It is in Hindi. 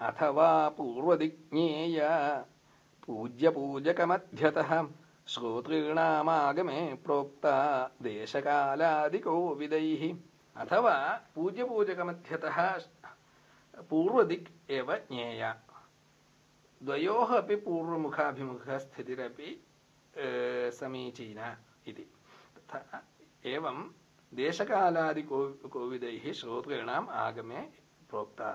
अथवा पूर्वदिज्ञेय पूज्यपूजकमध्यतः श्रोतॄणामागमे प्रोक्ता देशकालादिको विदैः अथवा पूज्यपूजकमध्यतः पूर्वदिक् एव ज्ञेया। द्वयोः अपि पूर्वमुखाभिमुखस्थितिरपि समीचीना इति। तथा एवं देशकालादिको कोविदैः श्रोतॄणाम् आगमे प्रोक्ता।